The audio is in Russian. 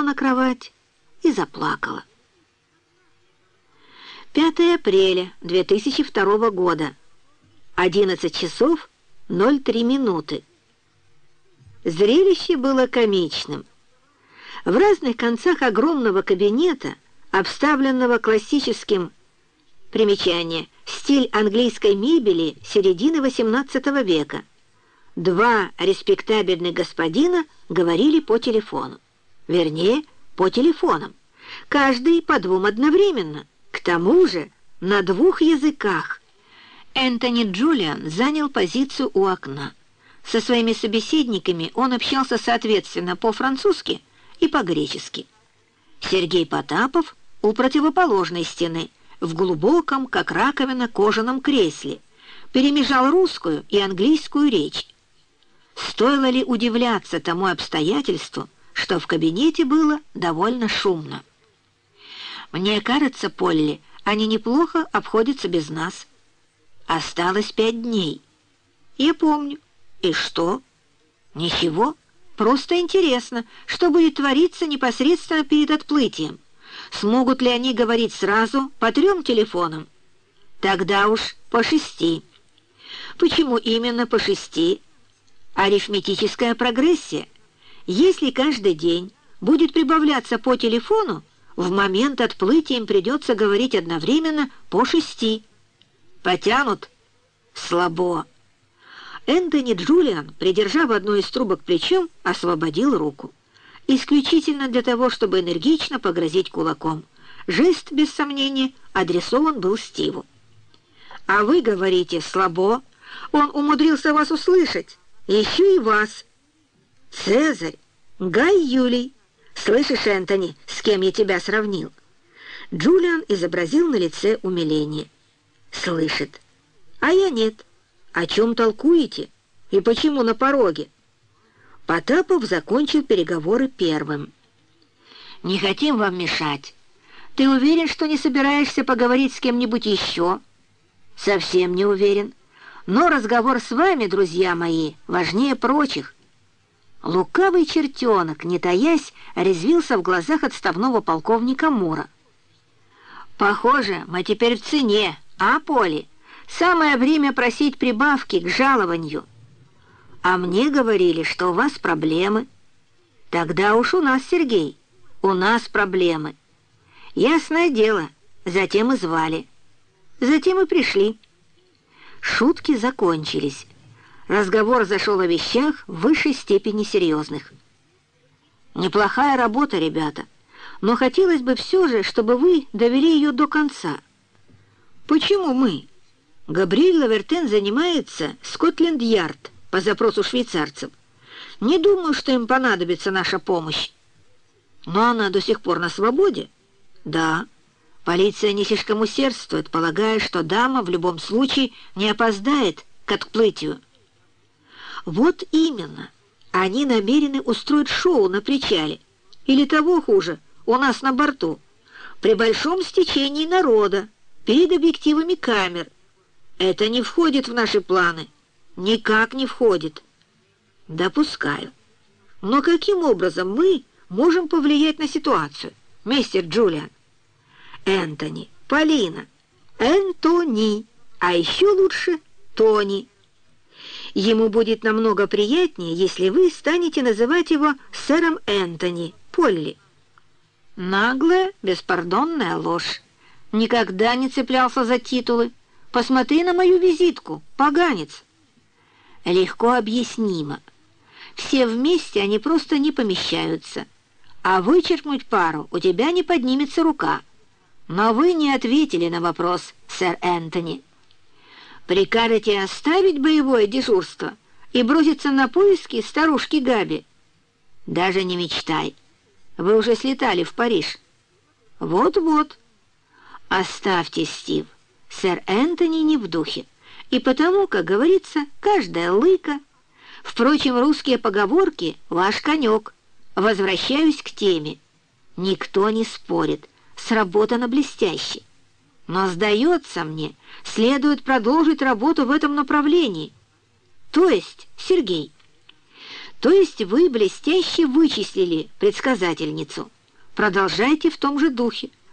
рухнула на кровать и заплакала. 5 апреля 2002 года, 11 часов 03 минуты. Зрелище было комичным. В разных концах огромного кабинета, обставленного классическим примечание, стиль английской мебели середины XVIII века, два респектабельных господина говорили по телефону. Вернее, по телефонам. Каждый по двум одновременно. К тому же на двух языках. Энтони Джулиан занял позицию у окна. Со своими собеседниками он общался соответственно по-французски и по-гречески. Сергей Потапов у противоположной стены, в глубоком, как раковина, кожаном кресле, перемежал русскую и английскую речь. Стоило ли удивляться тому обстоятельству, что в кабинете было довольно шумно? Мне кажется, Полли, они неплохо обходятся без нас. Осталось пять дней. Я помню. И что? Ничего. Просто интересно, что будет твориться непосредственно перед отплытием. Смогут ли они говорить сразу по трем телефонам? Тогда уж по шести. Почему именно по шести? Арифметическая прогрессия. Если каждый день будет прибавляться по телефону, в момент отплытия им придется говорить одновременно по шести. Потянут? Слабо. Энтони Джулиан, придержав одну из трубок плечом, освободил руку. Исключительно для того, чтобы энергично погрозить кулаком. Жест, без сомнения, адресован был Стиву. «А вы говорите слабо. Он умудрился вас услышать. Еще и вас. Цезарь, Гай Юлий». «Слышишь, Энтони, с кем я тебя сравнил?» Джулиан изобразил на лице умиление. «Слышит. А я нет. О чем толкуете? И почему на пороге?» Потапов закончил переговоры первым. «Не хотим вам мешать. Ты уверен, что не собираешься поговорить с кем-нибудь еще?» «Совсем не уверен. Но разговор с вами, друзья мои, важнее прочих». Лукавый чертенок, не таясь, резвился в глазах отставного полковника Мура. «Похоже, мы теперь в цене, а, Поли? Самое время просить прибавки к жалованию». «А мне говорили, что у вас проблемы». «Тогда уж у нас, Сергей, у нас проблемы». «Ясное дело, затем и звали. Затем и пришли». Шутки закончились. Разговор зашел о вещах в высшей степени серьезных. «Неплохая работа, ребята, но хотелось бы все же, чтобы вы довели ее до конца». «Почему мы?» Габриэль Лавертен занимается Скотленд-Ярд по запросу швейцарцев. Не думаю, что им понадобится наша помощь. Но она до сих пор на свободе? Да. Полиция не слишком усердствует, полагая, что дама в любом случае не опоздает к отплытию. Вот именно. Они намерены устроить шоу на причале. Или того хуже, у нас на борту. При большом стечении народа, перед объективами камер. Это не входит в наши планы. Никак не входит. Допускаю. Но каким образом мы можем повлиять на ситуацию, мистер Джулиан? Энтони, Полина, Энтони, а еще лучше Тони. Ему будет намного приятнее, если вы станете называть его сэром Энтони, Полли. Наглая, беспардонная ложь. Никогда не цеплялся за титулы. Посмотри на мою визитку, поганец. Легко объяснимо. Все вместе они просто не помещаются. А вычеркнуть пару у тебя не поднимется рука. Но вы не ответили на вопрос, сэр Энтони. Прикажете оставить боевое дежурство и броситься на поиски старушки Габи? Даже не мечтай. Вы уже слетали в Париж. Вот-вот. Оставьте, Стив. Сэр Энтони не в духе. И потому, как говорится, каждая лыка. Впрочем, русские поговорки — ваш конек. Возвращаюсь к теме. Никто не спорит. Сработано блестяще. Но, сдается мне, следует продолжить работу в этом направлении. То есть, Сергей, То есть вы блестяще вычислили предсказательницу. Продолжайте в том же духе.